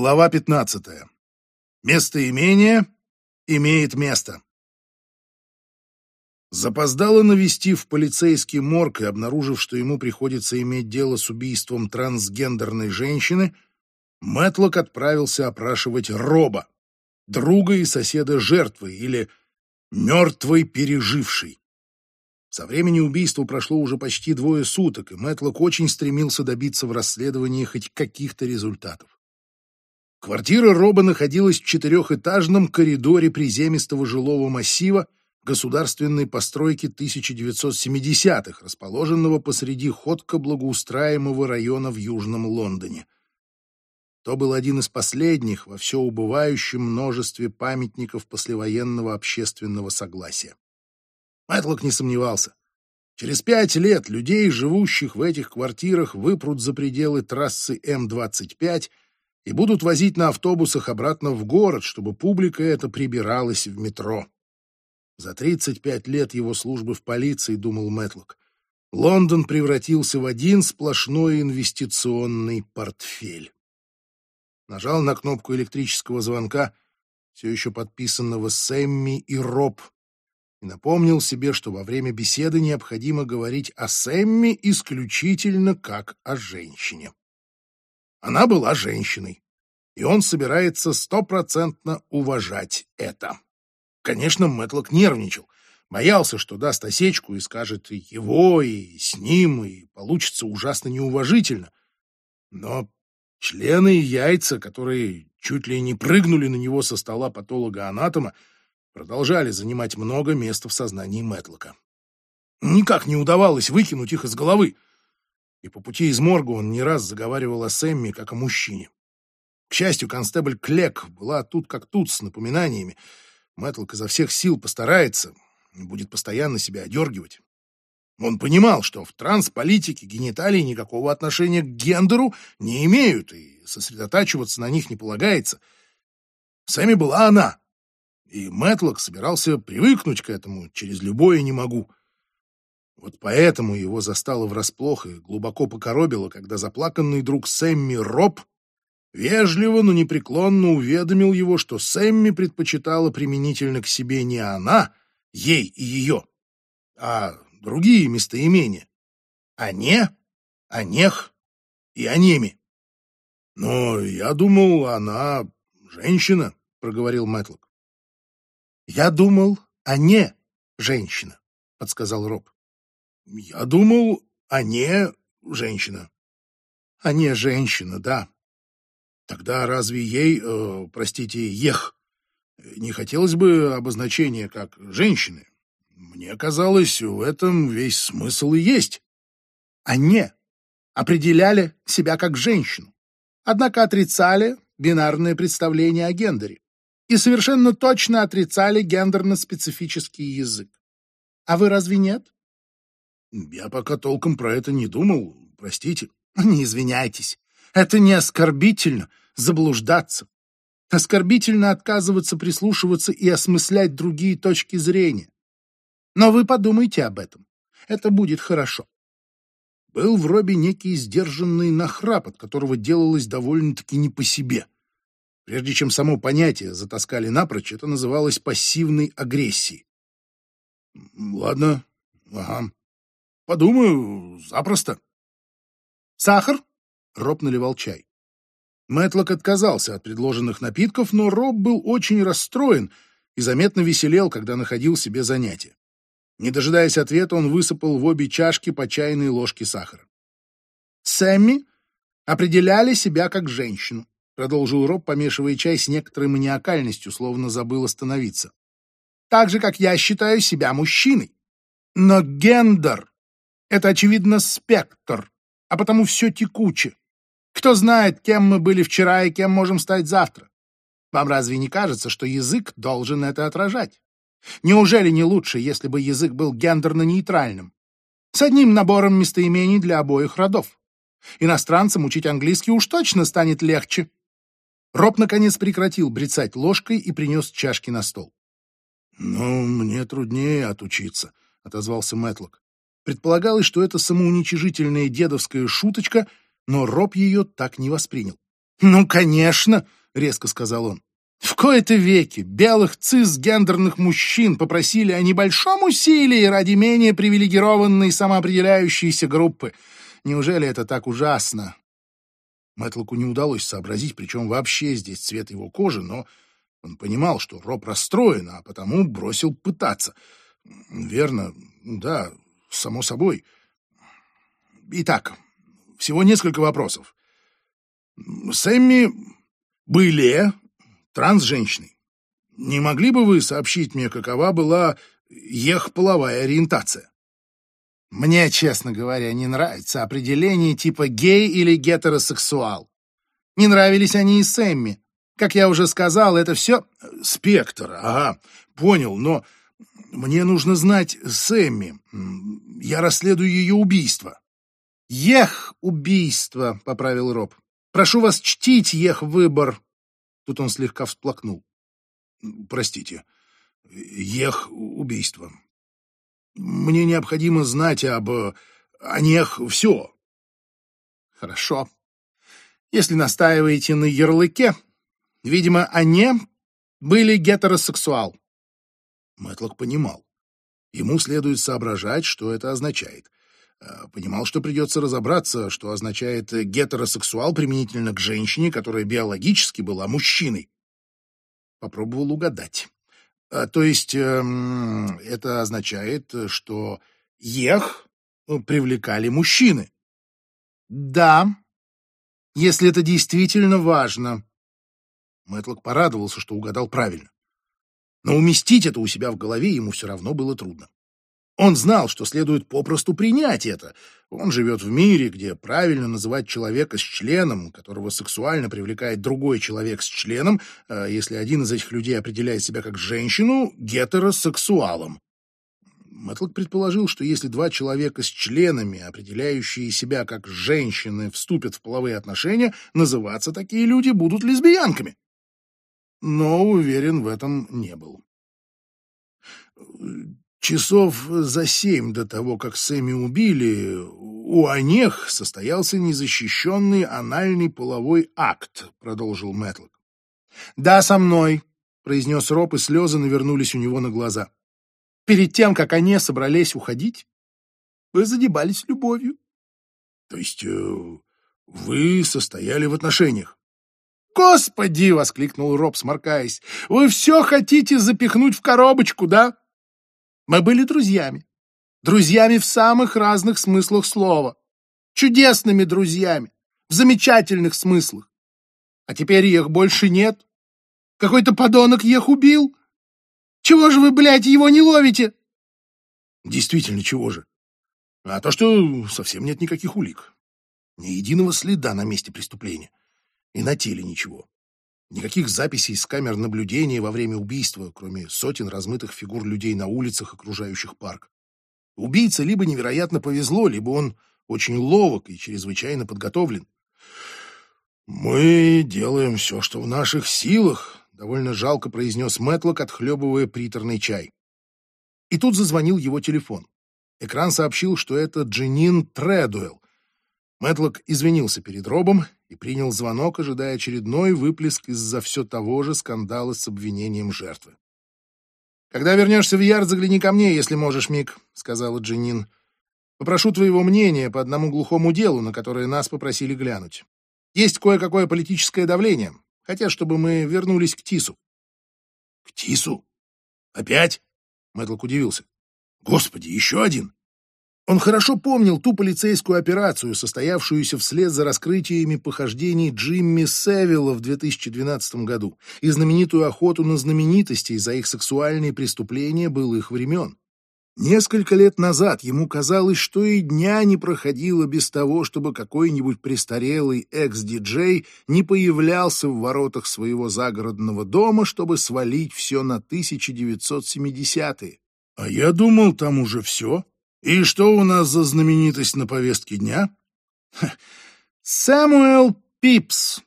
Глава 15. Местоимение имеет место. Запоздало навестив полицейский морг и обнаружив, что ему приходится иметь дело с убийством трансгендерной женщины, Мэтлок отправился опрашивать Роба, друга и соседа жертвы или мертвой пережившей. Со времени убийства прошло уже почти двое суток, и Мэтлок очень стремился добиться в расследовании хоть каких-то результатов. Квартира Роба находилась в четырехэтажном коридоре приземистого жилого массива государственной постройки 1970-х, расположенного посреди ходко благоустраиваемого района в Южном Лондоне. То был один из последних во все убывающем множестве памятников послевоенного общественного согласия. Мэтлок не сомневался. Через пять лет людей, живущих в этих квартирах, выпрут за пределы трассы М-25 и будут возить на автобусах обратно в город, чтобы публика эта прибиралась в метро. За 35 лет его службы в полиции, думал Мэтлок, Лондон превратился в один сплошной инвестиционный портфель. Нажал на кнопку электрического звонка, все еще подписанного Сэмми и Роб, и напомнил себе, что во время беседы необходимо говорить о Сэмми исключительно как о женщине. Она была женщиной, и он собирается стопроцентно уважать это. Конечно, Мэтлок нервничал, боялся, что даст осечку и скажет его, и с ним, и получится ужасно неуважительно. Но члены и яйца, которые чуть ли не прыгнули на него со стола патолога-анатома, продолжали занимать много места в сознании Мэтлока. Никак не удавалось выкинуть их из головы и по пути из морга он не раз заговаривал о Сэмми как о мужчине. К счастью, констебль Клек была тут как тут с напоминаниями. Мэтлок изо всех сил постарается будет постоянно себя одергивать. Он понимал, что в трансполитике гениталии никакого отношения к гендеру не имеют, и сосредотачиваться на них не полагается. Сэмми была она, и Мэтлок собирался привыкнуть к этому через любое «не могу». Вот поэтому его застало врасплох и глубоко покоробило, когда заплаканный друг Сэмми Роб вежливо, но непреклонно уведомил его, что Сэмми предпочитала применительно к себе не она, ей и ее, а другие местоимения. Оне, онех и онеми. «Но я думал, она женщина», — проговорил Мэтлок. «Я думал, оне женщина», — подсказал Роб. Я думал, а не женщина. А не женщина, да. Тогда разве ей, э, простите, ех, не хотелось бы обозначения как женщины? Мне казалось, в этом весь смысл и есть. А не определяли себя как женщину, однако отрицали бинарное представление о гендере и совершенно точно отрицали гендерно-специфический язык. А вы разве нет? Я пока толком про это не думал, простите. Не извиняйтесь. Это не оскорбительно заблуждаться. Оскорбительно отказываться прислушиваться и осмыслять другие точки зрения. Но вы подумайте об этом. Это будет хорошо. Был в Робе некий сдержанный нахрап, от которого делалось довольно-таки не по себе. Прежде чем само понятие затаскали напрочь, это называлось пассивной агрессией. Ладно, ага. Подумаю, запросто. Сахар? Роб наливал чай. Мэтлок отказался от предложенных напитков, но Роб был очень расстроен и заметно веселел, когда находил себе занятие. Не дожидаясь ответа, он высыпал в обе чашки по чайной ложке сахара. «Сэмми определяли себя как женщину», — продолжил Роб, помешивая чай с некоторой маниакальностью, словно забыл остановиться. «Так же, как я считаю себя мужчиной. Но гендер это, очевидно, спектр, а потому все текуче. Кто знает, кем мы были вчера и кем можем стать завтра? Вам разве не кажется, что язык должен это отражать? Неужели не лучше, если бы язык был гендерно-нейтральным? С одним набором местоимений для обоих родов. Иностранцам учить английский уж точно станет легче. Роб, наконец, прекратил брецать ложкой и принес чашки на стол. «Ну, мне труднее отучиться», — отозвался Мэтлок. Предполагалось, что это самоуничижительная дедовская шуточка, но Роб ее так не воспринял. «Ну, конечно», — резко сказал он. В кои-то веки белых цисгендерных мужчин попросили о небольшом усилии ради менее привилегированной самоопределяющейся группы. Неужели это так ужасно? Мэтлоку не удалось сообразить, причем вообще здесь цвет его кожи, но он понимал, что Роб расстроен, а потому бросил пытаться. Верно, да, само собой. Итак, всего несколько вопросов. Сэмми Быле транс-женщиной. Не могли бы вы сообщить мне, какова была их половая ориентация? Мне, честно говоря, не нравится определение типа гей или гетеросексуал. Не нравились они и Сэмми. Как я уже сказал, это все... Спектр, ага, понял, но мне нужно знать Сэмми. Я расследую ее убийство. Ех убийство, поправил Роб. Прошу вас чтить ех выбор. Тут он слегка всплакнул. Простите, ех убийство. Мне необходимо знать об... о них все. Хорошо. Если настаиваете на ярлыке, видимо, они были гетеросексуал. Мэтлок понимал. Ему следует соображать, что это означает. Э, понимал, что придется разобраться, что означает гетеросексуал применительно к женщине, которая биологически была мужчиной. Попробовал угадать. А, то есть эм, это означает, что ех привлекали мужчины. Да, если это действительно важно. Мэтлок порадовался, что угадал правильно. Но уместить это у себя в голове ему все равно было трудно. Он знал, что следует попросту принять это. Он живет в мире, где правильно называть человека с членом, которого сексуально привлекает другой человек с членом, а если один из этих людей определяет себя как женщину, гетеросексуалом. Мэтлок предположил, что если два человека с членами, определяющие себя как женщины, вступят в половые отношения, называться такие люди будут лесбиянками. Но уверен в этом не был. Часов за семь до того, как Сэмми убили, у Онех состоялся незащищенный анальный половой акт, продолжил Мэтлок. Да, со мной, произнес Роб, и слезы навернулись у него на глаза. Перед тем, как они собрались уходить, вы задебались любовью. То есть э, вы состояли в отношениях? «Господи!» — воскликнул Роб, сморкаясь. «Вы все хотите запихнуть в коробочку, да? Мы были друзьями. Друзьями в самых разных смыслах слова. Чудесными друзьями. В замечательных смыслах. А теперь их больше нет. Какой-то подонок их убил. Чего же вы, блядь, его не ловите? Действительно, чего же? А то, что совсем нет никаких улик. Ни единого следа на месте преступления. И на теле ничего. Никаких записей с камер наблюдения во время убийства, кроме сотен размытых фигур людей на улицах, окружающих парк. Убийце либо невероятно повезло, либо он очень ловок и чрезвычайно подготовлен. «Мы делаем все, что в наших силах», — довольно жалко произнес Мэтлок, отхлебывая приторный чай. И тут зазвонил его телефон. Экран сообщил, что это Дженин Тредуэлл. Мэтлок извинился перед Робом и принял звонок, ожидая очередной выплеск из-за все того же скандала с обвинением жертвы. «Когда вернешься в Ярд, загляни ко мне, если можешь, Мик», — сказала Джинин. «Попрошу твоего мнения по одному глухому делу, на которое нас попросили глянуть. Есть кое-какое политическое давление. Хотят, чтобы мы вернулись к Тису». «К Тису? Опять?» — Мэтлок удивился. «Господи, еще один!» Он хорошо помнил ту полицейскую операцию, состоявшуюся вслед за раскрытиями похождений Джимми Севилла в 2012 году, и знаменитую охоту на знаменитостей за их сексуальные преступления былых времен. Несколько лет назад ему казалось, что и дня не проходило без того, чтобы какой-нибудь престарелый экс-диджей не появлялся в воротах своего загородного дома, чтобы свалить все на 1970-е. «А я думал, там уже все», и что у нас за знаменитость на повестке дня? Сэмуэл Пипс,